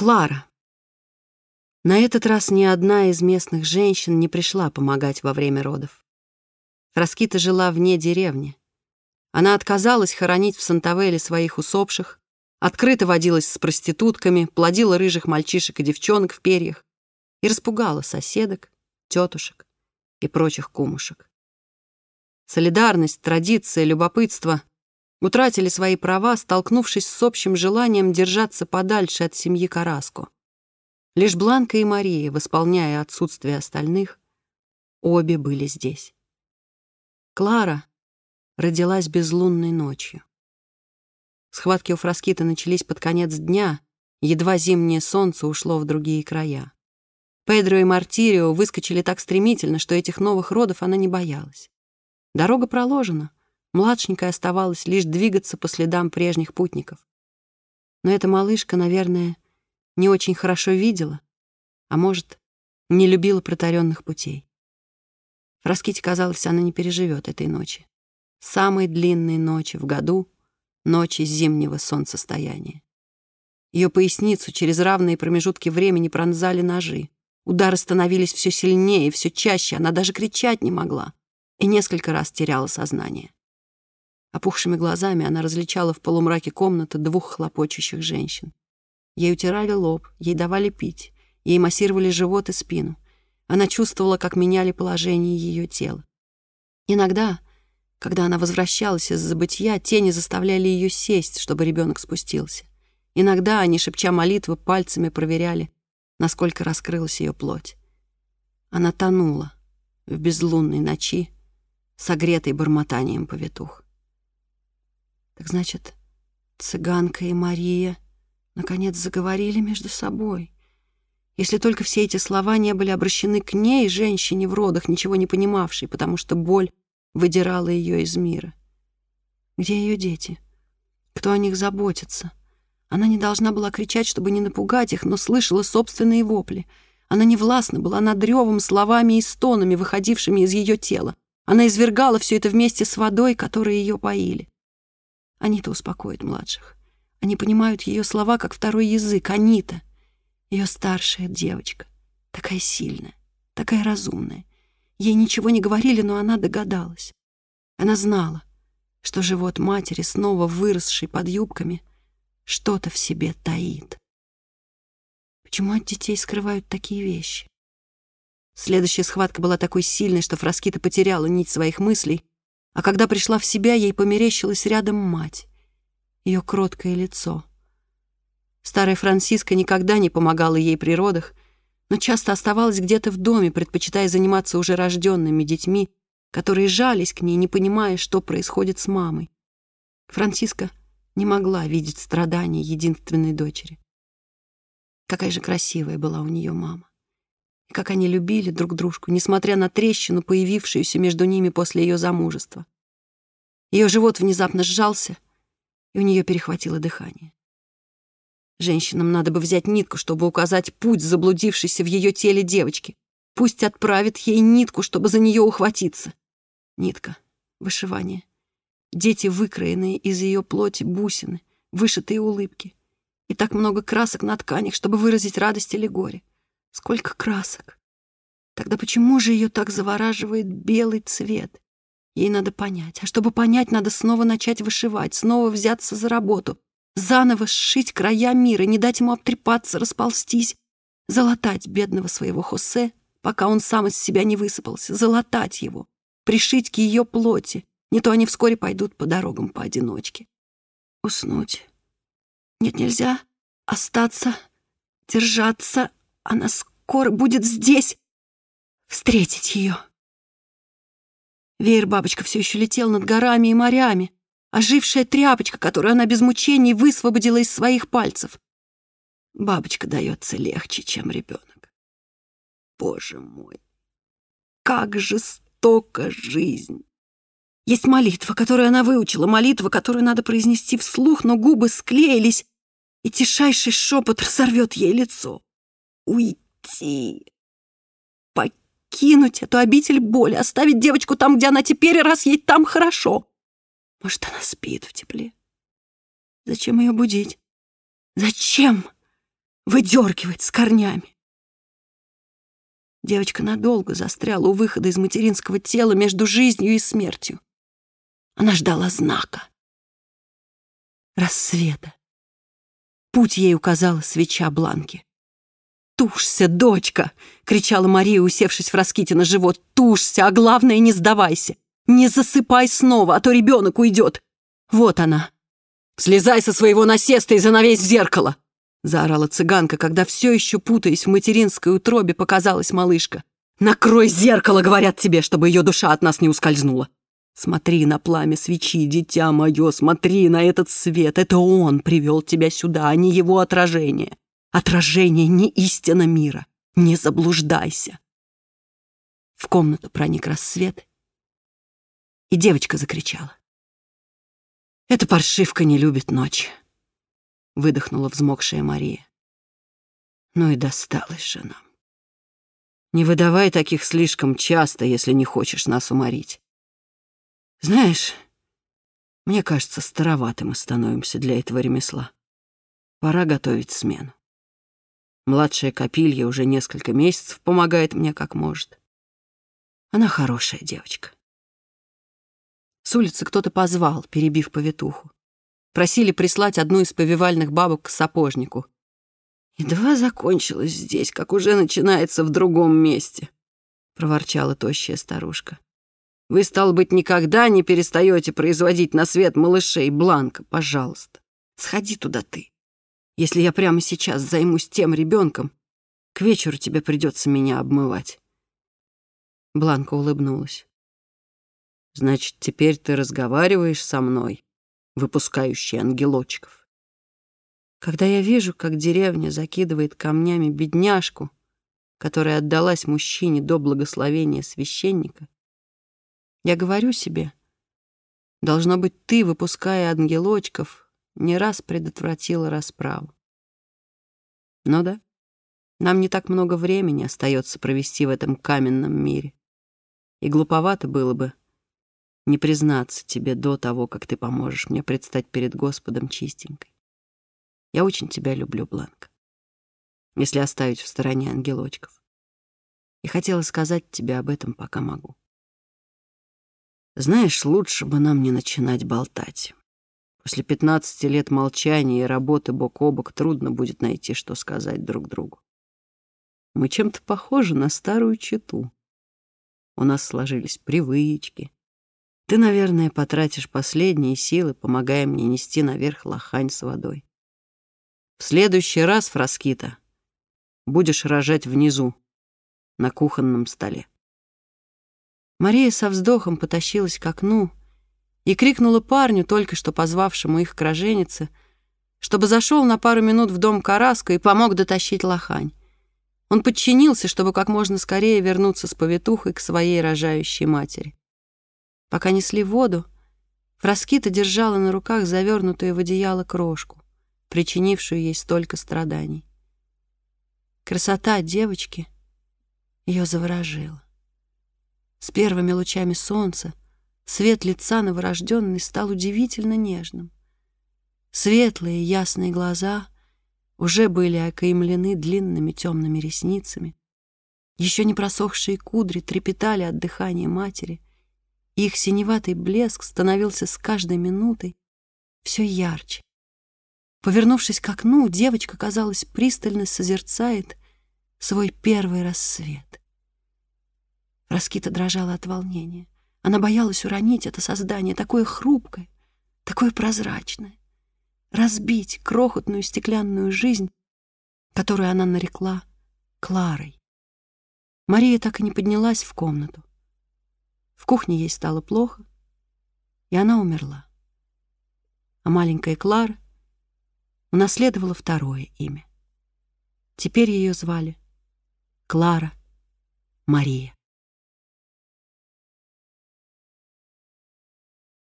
Клара. На этот раз ни одна из местных женщин не пришла помогать во время родов. Фраскита жила вне деревни. Она отказалась хоронить в Сантавеле своих усопших, открыто водилась с проститутками, плодила рыжих мальчишек и девчонок в перьях и распугала соседок, тетушек и прочих кумушек. Солидарность, традиция, любопытство утратили свои права, столкнувшись с общим желанием держаться подальше от семьи Караско. Лишь Бланка и Мария, восполняя отсутствие остальных, обе были здесь. Клара родилась безлунной ночью. Схватки у Фраскита начались под конец дня, едва зимнее солнце ушло в другие края. Педро и Мартирио выскочили так стремительно, что этих новых родов она не боялась. Дорога проложена, младшенькая оставалось лишь двигаться по следам прежних путников. Но эта малышка, наверное, не очень хорошо видела, а может, не любила протаренных путей. Фраските казалось, она не переживет этой ночи. Самой длинной ночи в году, ночи зимнего солнцестояния. Ее поясницу через равные промежутки времени пронзали ножи. Удары становились все сильнее все чаще, она даже кричать не могла и несколько раз теряла сознание. Опухшими глазами она различала в полумраке комнаты двух хлопочущих женщин. Ей утирали лоб, ей давали пить, ей массировали живот и спину. Она чувствовала, как меняли положение ее тела. Иногда, когда она возвращалась из забытья, тени заставляли ее сесть, чтобы ребенок спустился. Иногда они, шепча молитвы, пальцами проверяли, насколько раскрылась ее плоть. Она тонула в безлунной ночи, согретой бормотанием повитух. Так значит, цыганка и Мария наконец заговорили между собой. Если только все эти слова не были обращены к ней, женщине в родах, ничего не понимавшей, потому что боль выдирала ее из мира. Где ее дети? Кто о них заботится? Она не должна была кричать, чтобы не напугать их, но слышала собственные вопли. Она не властна была над ревом, словами и стонами, выходившими из ее тела. Она извергала все это вместе с водой, которой ее поили. Анита успокоит младших. Они понимают ее слова, как второй язык. Анита, ее старшая девочка, такая сильная, такая разумная. Ей ничего не говорили, но она догадалась. Она знала, что живот матери, снова выросший под юбками, что-то в себе таит. Почему от детей скрывают такие вещи? Следующая схватка была такой сильной, что Фраскита потеряла нить своих мыслей, а когда пришла в себя, ей померещилась рядом мать ее кроткое лицо. Старая Франциска никогда не помогала ей при родах, но часто оставалась где-то в доме, предпочитая заниматься уже рожденными детьми, которые жались к ней, не понимая, что происходит с мамой. Франциска не могла видеть страдания единственной дочери. Какая же красивая была у нее мама. Как они любили друг дружку, несмотря на трещину, появившуюся между ними после ее замужества. Ее живот внезапно сжался — и у нее перехватило дыхание. Женщинам надо бы взять нитку, чтобы указать путь заблудившейся в ее теле девочки. Пусть отправит ей нитку, чтобы за нее ухватиться. Нитка, вышивание. Дети, выкроенные из ее плоти бусины, вышитые улыбки. И так много красок на тканях, чтобы выразить радость или горе. Сколько красок! Тогда почему же ее так завораживает белый цвет? Ей надо понять. А чтобы понять, надо снова начать вышивать, снова взяться за работу, заново сшить края мира, не дать ему обтрепаться, расползтись, залатать бедного своего Хосе, пока он сам из себя не высыпался, залатать его, пришить к ее плоти, не то они вскоре пойдут по дорогам поодиночке. Уснуть. Нет, нельзя. Остаться, держаться. Она скоро будет здесь. Встретить ее. Веер-бабочка все еще летел над горами и морями, ожившая тряпочка, которую она без мучений высвободила из своих пальцев. Бабочка дается легче, чем ребенок. Боже мой, как жестока жизнь! Есть молитва, которую она выучила, молитва, которую надо произнести вслух, но губы склеились, и тишайший шепот разорвет ей лицо. Уйти! покинуть эту обитель боли, оставить девочку там, где она теперь, раз ей там хорошо. Может, она спит в тепле. Зачем ее будить? Зачем? выдергивать с корнями. Девочка надолго застряла у выхода из материнского тела между жизнью и смертью. Она ждала знака. Рассвета. Путь ей указала свеча Бланки. «Тушься, дочка!» — кричала Мария, усевшись в раските на живот. «Тушься, а главное, не сдавайся! Не засыпай снова, а то ребенок уйдет! Вот она! Слезай со своего насеста и занавесь в зеркало!» Заорала цыганка, когда все еще, путаясь в материнской утробе, показалась малышка. «Накрой зеркало, говорят тебе, чтобы ее душа от нас не ускользнула!» Смотри на пламя свечи, дитя мое, смотри на этот свет. Это он привел тебя сюда, а не его отражение. Отражение не истина мира. Не заблуждайся. В комнату проник рассвет, и девочка закричала. «Эта паршивка не любит ночь», — выдохнула взмокшая Мария. «Ну и досталось же нам. Не выдавай таких слишком часто, если не хочешь нас уморить. Знаешь, мне кажется, староваты мы становимся для этого ремесла. Пора готовить смену. Младшая Капилья уже несколько месяцев помогает мне как может. Она хорошая девочка. С улицы кто-то позвал, перебив повитуху. Просили прислать одну из повивальных бабок к сапожнику. «Едва закончилось здесь, как уже начинается в другом месте», — проворчала тощая старушка. Вы, стало быть, никогда не перестаете производить на свет малышей. Бланка, пожалуйста, сходи туда ты. Если я прямо сейчас займусь тем ребенком, к вечеру тебе придется меня обмывать. Бланка улыбнулась. Значит, теперь ты разговариваешь со мной, выпускающий ангелочков. Когда я вижу, как деревня закидывает камнями бедняжку, которая отдалась мужчине до благословения священника, я говорю себе, должно быть, ты, выпуская ангелочков, не раз предотвратила расправу. Ну да, нам не так много времени остается провести в этом каменном мире. И глуповато было бы не признаться тебе до того, как ты поможешь мне предстать перед Господом чистенькой. Я очень тебя люблю, Бланка, если оставить в стороне ангелочков. И хотела сказать тебе об этом, пока могу. Знаешь, лучше бы нам не начинать болтать. После пятнадцати лет молчания и работы бок о бок трудно будет найти, что сказать друг другу. Мы чем-то похожи на старую чету. У нас сложились привычки. Ты, наверное, потратишь последние силы, помогая мне нести наверх лохань с водой. В следующий раз, Фраскита, будешь рожать внизу, на кухонном столе. Мария со вздохом потащилась к окну и крикнула парню, только что позвавшему их к роженице, чтобы зашел на пару минут в дом Караска и помог дотащить лохань. Он подчинился, чтобы как можно скорее вернуться с повитухой к своей рожающей матери. Пока несли воду, Фраскита держала на руках завернутую в одеяло крошку, причинившую ей столько страданий. Красота девочки ее заворожила. С первыми лучами солнца свет лица новорожденной стал удивительно нежным. Светлые ясные глаза уже были окаймлены длинными темными ресницами. Еще не просохшие кудри трепетали от дыхания матери, их синеватый блеск становился с каждой минутой все ярче. Повернувшись к окну, девочка, казалось, пристально созерцает свой первый рассвет. Раскита дрожала от волнения. Она боялась уронить это создание, такое хрупкое, такое прозрачное. Разбить крохотную стеклянную жизнь, которую она нарекла Кларой. Мария так и не поднялась в комнату. В кухне ей стало плохо, и она умерла. А маленькая Клара унаследовала второе имя. Теперь ее звали Клара Мария.